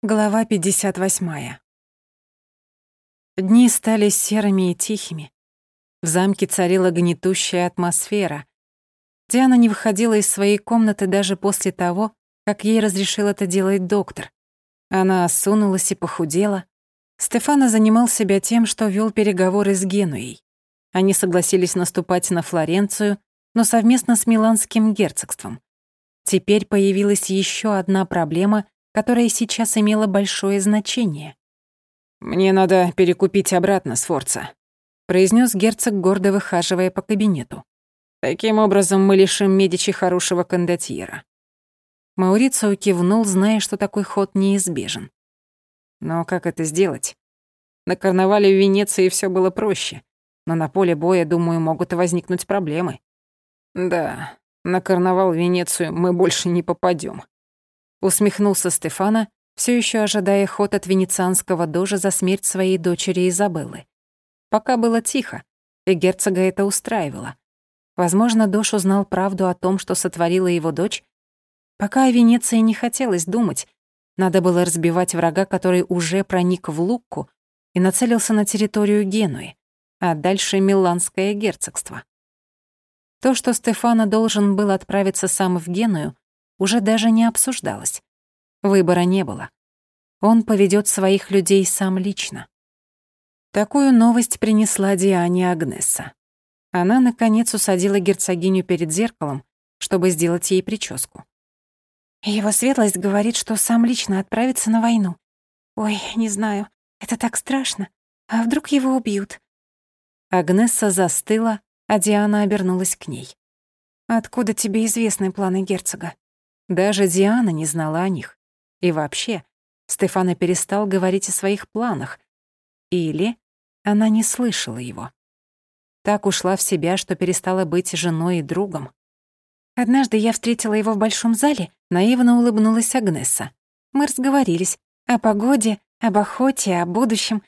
Глава 58. Дни стали серыми и тихими. В замке царила гнетущая атмосфера. Диана не выходила из своей комнаты даже после того, как ей разрешил это делать доктор. Она осунулась и похудела. Стефана занимал себя тем, что вел переговоры с Генуей. Они согласились наступать на Флоренцию, но совместно с Миланским герцогством. Теперь появилась еще одна проблема — которое сейчас имело большое значение. «Мне надо перекупить обратно Сфорца», — произнес герцог, гордо выхаживая по кабинету. «Таким образом мы лишим Медичи хорошего кондотьера». Маурицио кивнул, зная, что такой ход неизбежен. Но как это сделать? На карнавале в Венеции все было проще, но на поле боя, думаю, могут возникнуть проблемы. Да, на карнавал в Венецию мы больше не попадем. Усмехнулся Стефана, все еще ожидая ход от венецианского дожа за смерть своей дочери Изабеллы. Пока было тихо, и герцога это устраивало. Возможно, Дош узнал правду о том, что сотворила его дочь. Пока о Венеции не хотелось думать, надо было разбивать врага, который уже проник в Лукку и нацелился на территорию Генуи, а дальше Миланское герцогство. То, что Стефана должен был отправиться сам в Геную, уже даже не обсуждалось. Выбора не было. Он поведет своих людей сам лично. Такую новость принесла Диане Агнеса. Она, наконец, усадила герцогиню перед зеркалом, чтобы сделать ей прическу. «Его светлость говорит, что сам лично отправится на войну. Ой, не знаю, это так страшно. А вдруг его убьют?» Агнесса застыла, а Диана обернулась к ней. «Откуда тебе известны планы герцога?» Даже Диана не знала о них. И вообще, Стефана перестал говорить о своих планах. Или она не слышала его. Так ушла в себя, что перестала быть женой и другом. Однажды я встретила его в большом зале, наивно улыбнулась Агнеса. Мы разговорились о погоде, об охоте, о будущем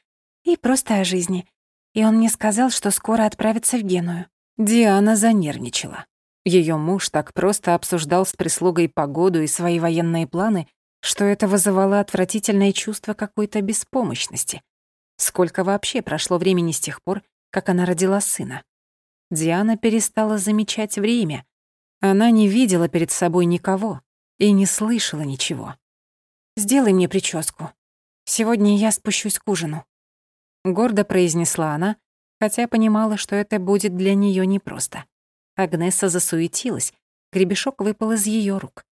и просто о жизни. И он мне сказал, что скоро отправится в Геную. Диана занервничала. Ее муж так просто обсуждал с прислугой погоду и свои военные планы, что это вызывало отвратительное чувство какой-то беспомощности. Сколько вообще прошло времени с тех пор, как она родила сына? Диана перестала замечать время. Она не видела перед собой никого и не слышала ничего. «Сделай мне прическу. Сегодня я спущусь к ужину», — гордо произнесла она, хотя понимала, что это будет для нее непросто. Агнеса засуетилась, гребешок выпал из ее рук.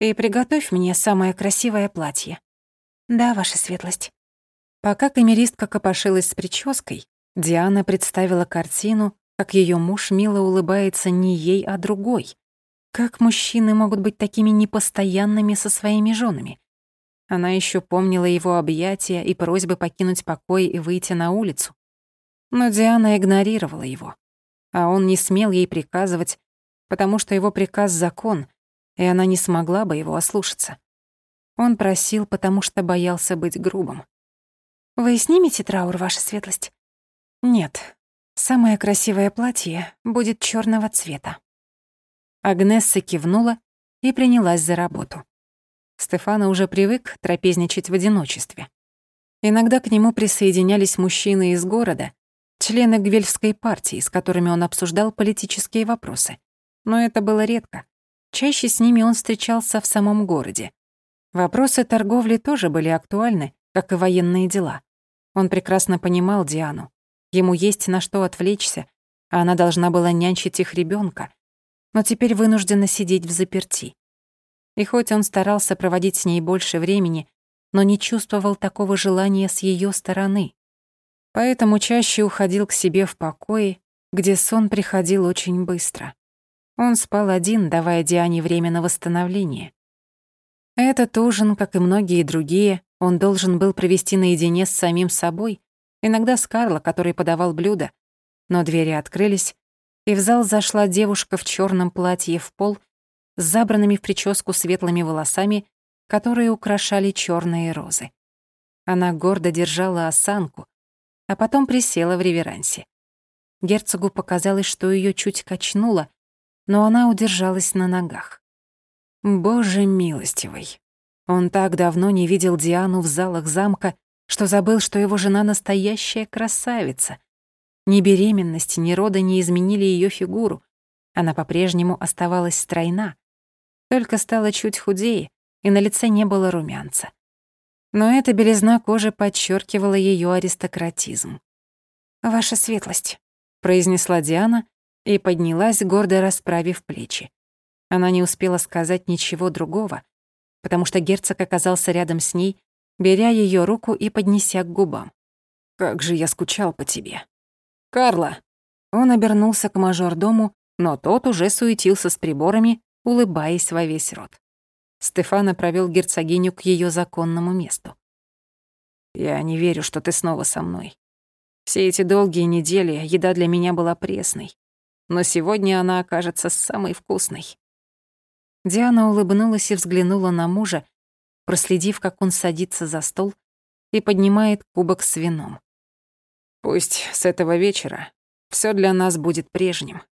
«И приготовь мне самое красивое платье». «Да, ваша светлость». Пока камеристка копошилась с прической, Диана представила картину, как ее муж мило улыбается не ей, а другой. Как мужчины могут быть такими непостоянными со своими женами? Она еще помнила его объятия и просьбы покинуть покой и выйти на улицу. Но Диана игнорировала его а он не смел ей приказывать, потому что его приказ — закон, и она не смогла бы его ослушаться. Он просил, потому что боялся быть грубым. «Вы снимете траур, ваша светлость?» «Нет. Самое красивое платье будет черного цвета». Агнесса кивнула и принялась за работу. Стефана уже привык трапезничать в одиночестве. Иногда к нему присоединялись мужчины из города, члены Гвельфской партии, с которыми он обсуждал политические вопросы. Но это было редко. Чаще с ними он встречался в самом городе. Вопросы торговли тоже были актуальны, как и военные дела. Он прекрасно понимал Диану. Ему есть на что отвлечься, а она должна была нянчить их ребенка, но теперь вынуждена сидеть в заперти. И хоть он старался проводить с ней больше времени, но не чувствовал такого желания с ее стороны. Поэтому чаще уходил к себе в покое, где сон приходил очень быстро. Он спал один, давая Диане время на восстановление. Этот ужин, как и многие другие, он должен был провести наедине с самим собой, иногда с Карло, который подавал блюда. Но двери открылись, и в зал зашла девушка в черном платье в пол с забранными в прическу светлыми волосами, которые украшали черные розы. Она гордо держала осанку, а потом присела в реверансе. Герцогу показалось, что ее чуть качнуло, но она удержалась на ногах. Боже милостивый. Он так давно не видел Диану в залах замка, что забыл, что его жена настоящая красавица. Ни беременность, ни роды не изменили ее фигуру. Она по-прежнему оставалась стройна, только стала чуть худее, и на лице не было румянца. Но эта белизна кожи подчеркивала ее аристократизм. «Ваша светлость», — произнесла Диана и поднялась, гордо расправив плечи. Она не успела сказать ничего другого, потому что герцог оказался рядом с ней, беря ее руку и поднеся к губам. «Как же я скучал по тебе!» «Карла!» Он обернулся к мажордому, но тот уже суетился с приборами, улыбаясь во весь рот. Стефана провел герцогиню к ее законному месту. «Я не верю, что ты снова со мной. Все эти долгие недели еда для меня была пресной, но сегодня она окажется самой вкусной». Диана улыбнулась и взглянула на мужа, проследив, как он садится за стол и поднимает кубок с вином. «Пусть с этого вечера все для нас будет прежним».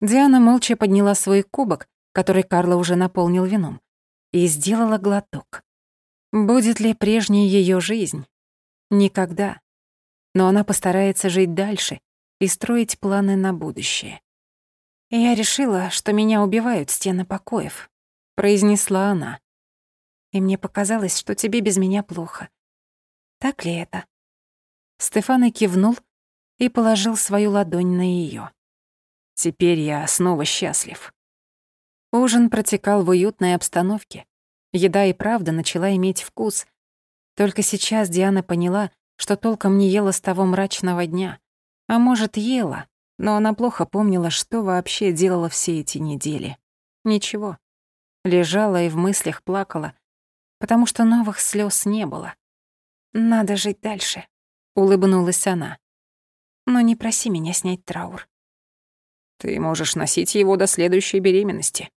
Диана молча подняла свой кубок, который Карла уже наполнил вином и сделала глоток. Будет ли прежней ее жизнь? Никогда. Но она постарается жить дальше и строить планы на будущее. «Я решила, что меня убивают стены покоев», — произнесла она. «И мне показалось, что тебе без меня плохо. Так ли это?» Стефан кивнул и положил свою ладонь на ее. «Теперь я снова счастлив». Ужин протекал в уютной обстановке. Еда и правда начала иметь вкус. Только сейчас Диана поняла, что толком не ела с того мрачного дня. А может, ела, но она плохо помнила, что вообще делала все эти недели. Ничего. Лежала и в мыслях плакала, потому что новых слез не было. «Надо жить дальше», — улыбнулась она. «Но не проси меня снять траур». «Ты можешь носить его до следующей беременности»,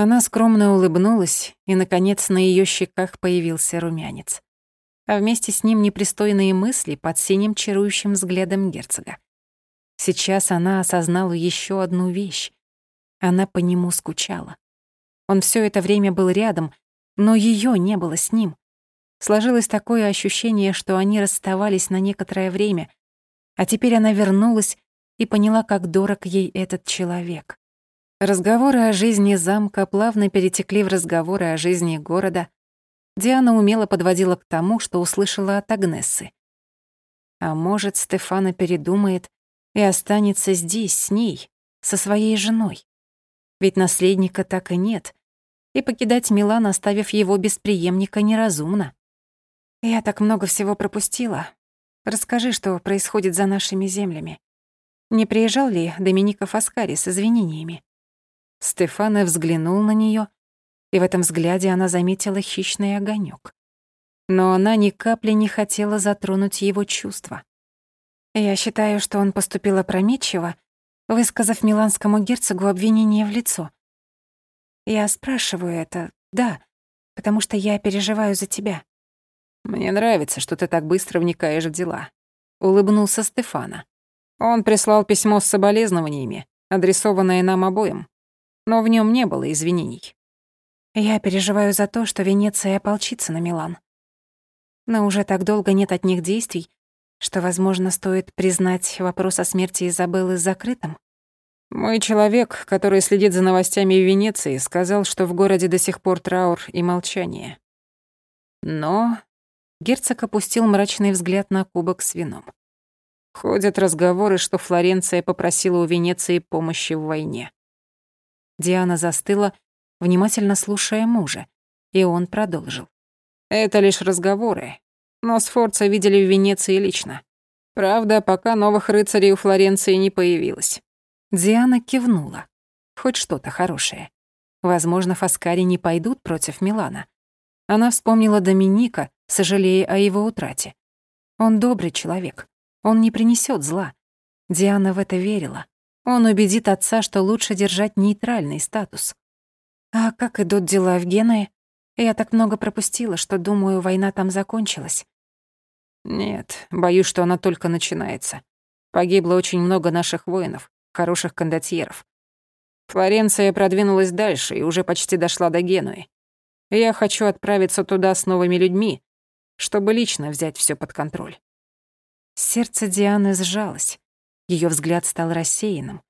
она скромно улыбнулась, и, наконец, на ее щеках появился румянец. А вместе с ним непристойные мысли под синим чарующим взглядом герцога. Сейчас она осознала еще одну вещь. Она по нему скучала. Он все это время был рядом, но ее не было с ним. Сложилось такое ощущение, что они расставались на некоторое время, а теперь она вернулась и поняла, как дорог ей этот человек. Разговоры о жизни замка плавно перетекли в разговоры о жизни города. Диана умело подводила к тому, что услышала от Агнессы. А может, Стефана передумает и останется здесь с ней, со своей женой. Ведь наследника так и нет, и покидать Милан, оставив его без преемника, неразумно. Я так много всего пропустила. Расскажи, что происходит за нашими землями. Не приезжал ли Доминика Фаскари с извинениями? Стефана взглянул на нее, и в этом взгляде она заметила хищный огонек. Но она ни капли не хотела затронуть его чувства. «Я считаю, что он поступил опрометчиво, высказав миланскому герцогу обвинение в лицо. Я спрашиваю это, да, потому что я переживаю за тебя». «Мне нравится, что ты так быстро вникаешь в дела», — улыбнулся Стефана. Он прислал письмо с соболезнованиями, адресованное нам обоим но в нем не было извинений. Я переживаю за то, что Венеция ополчится на Милан. Но уже так долго нет от них действий, что, возможно, стоит признать вопрос о смерти Изабеллы закрытым. Мой человек, который следит за новостями в Венеции, сказал, что в городе до сих пор траур и молчание. Но герцог опустил мрачный взгляд на кубок с вином. Ходят разговоры, что Флоренция попросила у Венеции помощи в войне. Диана застыла, внимательно слушая мужа, и он продолжил. «Это лишь разговоры, но Сфорца видели в Венеции лично. Правда, пока новых рыцарей у Флоренции не появилось». Диана кивнула. Хоть что-то хорошее. Возможно, Фаскари не пойдут против Милана. Она вспомнила Доминика, сожалея о его утрате. Он добрый человек. Он не принесет зла. Диана в это верила. Он убедит отца, что лучше держать нейтральный статус. А как идут дела в Генуе? Я так много пропустила, что, думаю, война там закончилась. Нет, боюсь, что она только начинается. Погибло очень много наших воинов, хороших кондотьеров. Флоренция продвинулась дальше и уже почти дошла до Генуи. Я хочу отправиться туда с новыми людьми, чтобы лично взять все под контроль. Сердце Дианы сжалось. Ее взгляд стал рассеянным.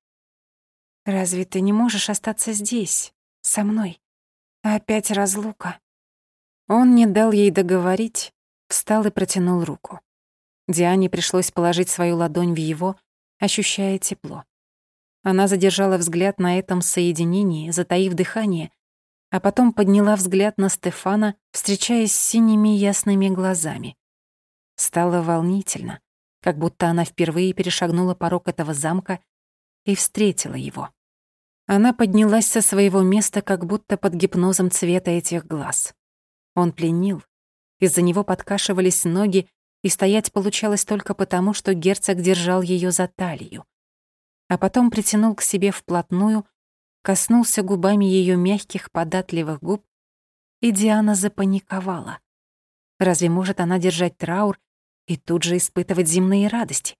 «Разве ты не можешь остаться здесь, со мной? Опять разлука?» Он не дал ей договорить, встал и протянул руку. Диане пришлось положить свою ладонь в его, ощущая тепло. Она задержала взгляд на этом соединении, затаив дыхание, а потом подняла взгляд на Стефана, встречаясь с синими ясными глазами. Стало волнительно, как будто она впервые перешагнула порог этого замка и встретила его. Она поднялась со своего места, как будто под гипнозом цвета этих глаз. Он пленил. Из-за него подкашивались ноги, и стоять получалось только потому, что герцог держал ее за талию. А потом притянул к себе вплотную, коснулся губами ее мягких, податливых губ, и Диана запаниковала. Разве может она держать траур и тут же испытывать земные радости?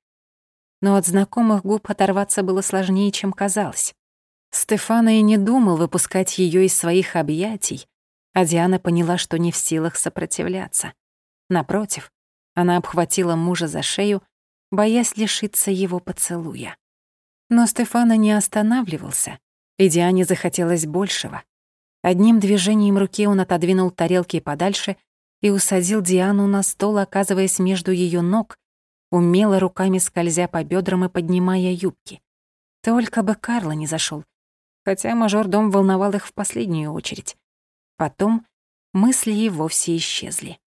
Но от знакомых губ оторваться было сложнее, чем казалось. Стефана и не думал выпускать ее из своих объятий, а Диана поняла, что не в силах сопротивляться. Напротив, она обхватила мужа за шею, боясь лишиться его поцелуя. Но Стефана не останавливался, и Диане захотелось большего. Одним движением руки он отодвинул тарелки подальше и усадил Диану на стол, оказываясь между ее ног, умело руками скользя по бедрам и поднимая юбки. Только бы Карла не зашел, хотя мажордом волновал их в последнюю очередь. Потом мысли и вовсе исчезли.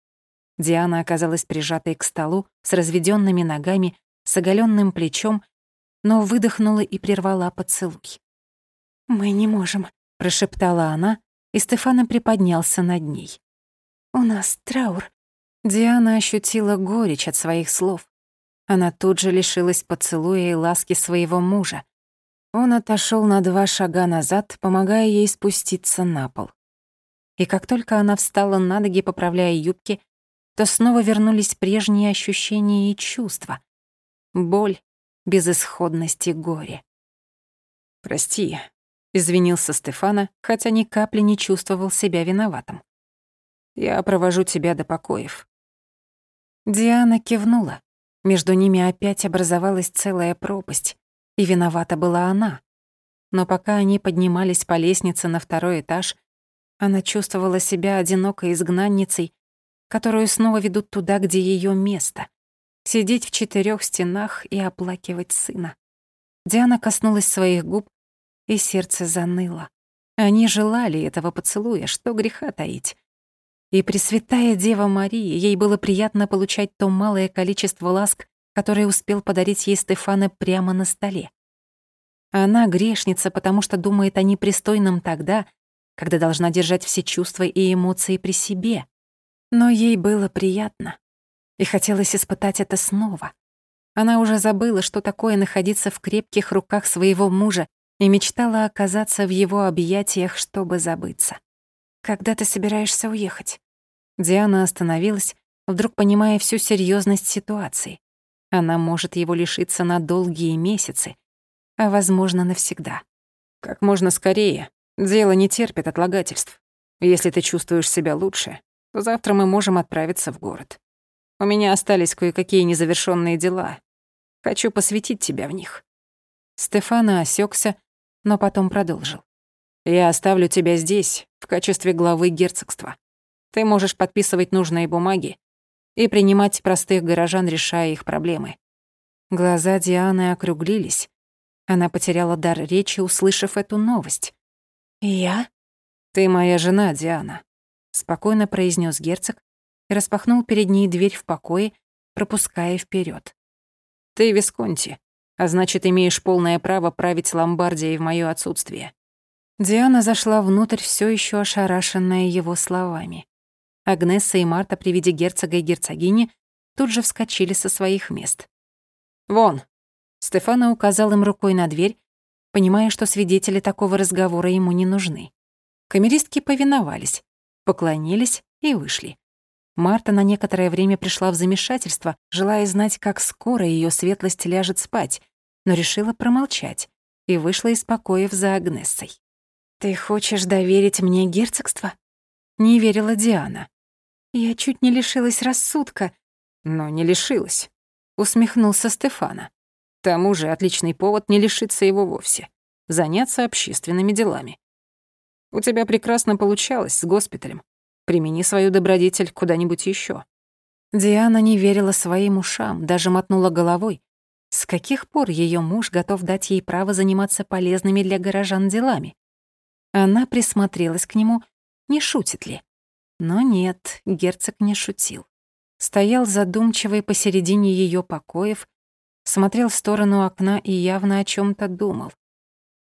Диана оказалась прижатой к столу с разведёнными ногами, с оголённым плечом, но выдохнула и прервала поцелуй. «Мы не можем», — прошептала она, и Стефана приподнялся над ней. «У нас траур». Диана ощутила горечь от своих слов. Она тут же лишилась поцелуя и ласки своего мужа. Он отошёл на два шага назад, помогая ей спуститься на пол и как только она встала на ноги, поправляя юбки, то снова вернулись прежние ощущения и чувства. Боль, безысходность и горе. «Прости», — извинился Стефана, хотя ни капли не чувствовал себя виноватым. «Я провожу тебя до покоев». Диана кивнула. Между ними опять образовалась целая пропасть, и виновата была она. Но пока они поднимались по лестнице на второй этаж, она чувствовала себя одинокой изгнанницей, которую снова ведут туда, где ее место. Сидеть в четырех стенах и оплакивать сына. Диана коснулась своих губ, и сердце заныло. Они желали этого поцелуя, что греха таить. И Пресвятая Дева Мария, ей было приятно получать то малое количество ласк, которое успел подарить ей Стефана прямо на столе. Она грешница, потому что думает о непристойном тогда, когда должна держать все чувства и эмоции при себе. Но ей было приятно, и хотелось испытать это снова. Она уже забыла, что такое находиться в крепких руках своего мужа, и мечтала оказаться в его объятиях, чтобы забыться. «Когда ты собираешься уехать?» Диана остановилась, вдруг понимая всю серьезность ситуации. Она может его лишиться на долгие месяцы, а, возможно, навсегда. «Как можно скорее», Дело не терпит отлагательств. Если ты чувствуешь себя лучше, то завтра мы можем отправиться в город. У меня остались кое-какие незавершенные дела. Хочу посвятить тебя в них». Стефана осекся, но потом продолжил. «Я оставлю тебя здесь, в качестве главы герцогства. Ты можешь подписывать нужные бумаги и принимать простых горожан, решая их проблемы». Глаза Дианы округлились. Она потеряла дар речи, услышав эту новость. «Я?» «Ты моя жена, Диана», — спокойно произнес герцог и распахнул перед ней дверь в покое, пропуская вперед. «Ты Висконти, а значит, имеешь полное право править Ломбардией в моё отсутствие». Диана зашла внутрь, все еще ошарашенная его словами. Агнесса и Марта при виде герцога и герцогини тут же вскочили со своих мест. «Вон!» Стефана указал им рукой на дверь, понимая, что свидетели такого разговора ему не нужны. Камеристки повиновались, поклонились и вышли. Марта на некоторое время пришла в замешательство, желая знать, как скоро ее светлость ляжет спать, но решила промолчать и вышла из покоев за Агнессой. «Ты хочешь доверить мне герцогство?» Не верила Диана. «Я чуть не лишилась рассудка». «Но не лишилась», — усмехнулся Стефана. «К тому же отличный повод не лишиться его вовсе. Заняться общественными делами. У тебя прекрасно получалось с госпиталем. Примени свою добродетель куда-нибудь еще. Диана не верила своим ушам, даже мотнула головой. С каких пор ее муж готов дать ей право заниматься полезными для горожан делами? Она присмотрелась к нему, не шутит ли. Но нет, герцог не шутил. Стоял задумчивый посередине ее покоев, смотрел в сторону окна и явно о чем то думал.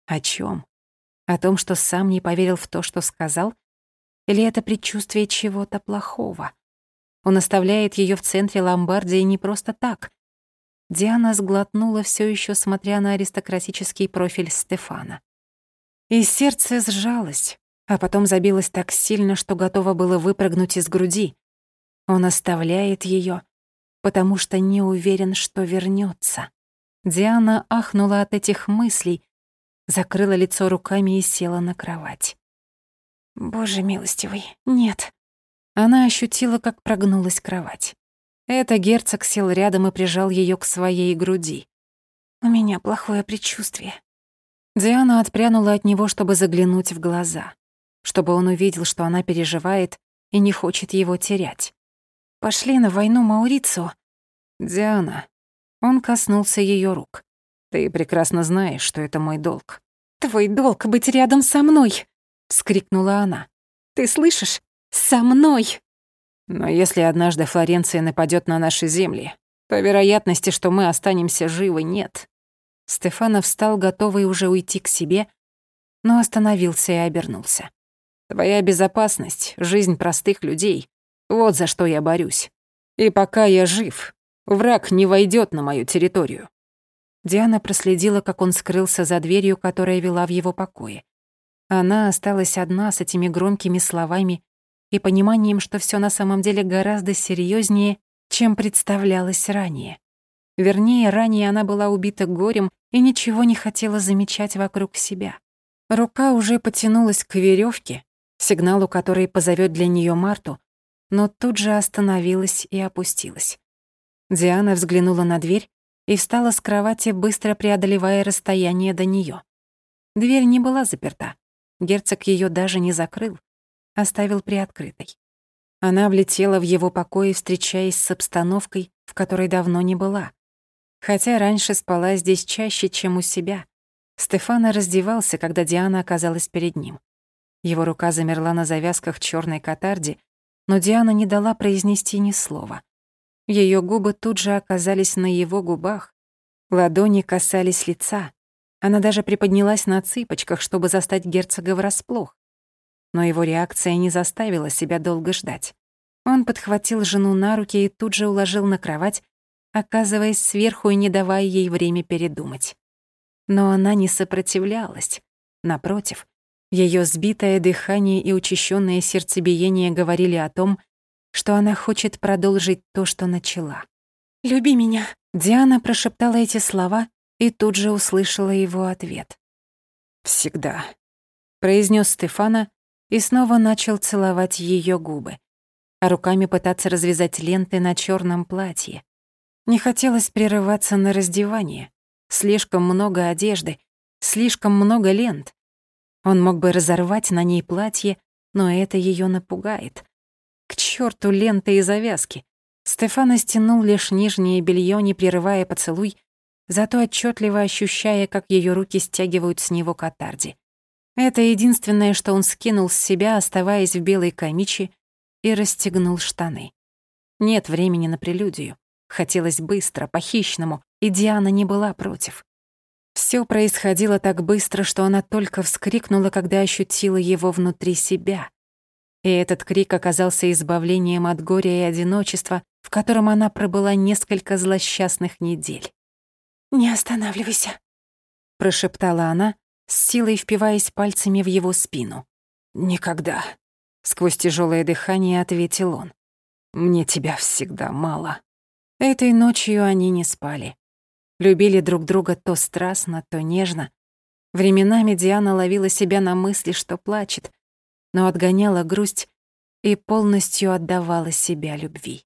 О чем? О том, что сам не поверил в то, что сказал? Или это предчувствие чего-то плохого? Он оставляет ее в центре Ломбардии не просто так. Диана сглотнула, все еще смотря на аристократический профиль Стефана. И сердце сжалось, а потом забилось так сильно, что готово было выпрыгнуть из груди. Он оставляет ее, потому что не уверен, что вернется. Диана ахнула от этих мыслей, закрыла лицо руками и села на кровать. «Боже милостивый, нет», она ощутила, как прогнулась кровать. Это герцог сел рядом и прижал ее к своей груди. «У меня плохое предчувствие». Диана отпрянула от него, чтобы заглянуть в глаза, чтобы он увидел, что она переживает и не хочет его терять. «Пошли на войну Маурицу». «Диана». Он коснулся ее рук. «Ты прекрасно знаешь, что это мой долг». «Твой долг — быть рядом со мной!» — вскрикнула она. «Ты слышишь? Со мной!» Но если однажды Флоренция нападет на наши земли, то вероятности, что мы останемся живы, нет. Стефано встал, готовый уже уйти к себе, но остановился и обернулся. Твоя безопасность, жизнь простых людей — вот за что я борюсь. И пока я жив, враг не войдет на мою территорию. Диана проследила, как он скрылся за дверью, которая вела в его покое. Она осталась одна с этими громкими словами и пониманием, что все на самом деле гораздо серьезнее, чем представлялось ранее. Вернее, ранее она была убита горем и ничего не хотела замечать вокруг себя. Рука уже потянулась к веревке, сигналу которой позовет для нее Марту, но тут же остановилась и опустилась. Диана взглянула на дверь и встала с кровати, быстро преодолевая расстояние до нее. Дверь не была заперта. Герцог ее даже не закрыл оставил приоткрытой. Она влетела в его покой, встречаясь с обстановкой, в которой давно не была. Хотя раньше спала здесь чаще, чем у себя. Стефана раздевался, когда Диана оказалась перед ним. Его рука замерла на завязках черной катарди, но Диана не дала произнести ни слова. Ее губы тут же оказались на его губах. Ладони касались лица. Она даже приподнялась на цыпочках, чтобы застать герцога врасплох но его реакция не заставила себя долго ждать. Он подхватил жену на руки и тут же уложил на кровать, оказываясь сверху и не давая ей время передумать. Но она не сопротивлялась. Напротив, ее сбитое дыхание и учащенное сердцебиение говорили о том, что она хочет продолжить то, что начала. «Люби меня», — Диана прошептала эти слова и тут же услышала его ответ. «Всегда», — произнес Стефана, и снова начал целовать ее губы, а руками пытаться развязать ленты на черном платье. Не хотелось прерываться на раздевание. Слишком много одежды, слишком много лент. Он мог бы разорвать на ней платье, но это ее напугает. К черту ленты и завязки. Стефана стянул лишь нижнее белье, не прерывая поцелуй, зато отчетливо ощущая, как ее руки стягивают с него катарди. Это единственное, что он скинул с себя, оставаясь в белой камиче, и расстегнул штаны. Нет времени на прелюдию. Хотелось быстро, по-хищному, и Диана не была против. Всё происходило так быстро, что она только вскрикнула, когда ощутила его внутри себя. И этот крик оказался избавлением от горя и одиночества, в котором она пробыла несколько злосчастных недель. «Не останавливайся», — прошептала она, с силой впиваясь пальцами в его спину. «Никогда», — сквозь тяжелое дыхание ответил он. «Мне тебя всегда мало». Этой ночью они не спали. Любили друг друга то страстно, то нежно. Временами Диана ловила себя на мысли, что плачет, но отгоняла грусть и полностью отдавала себя любви.